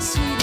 see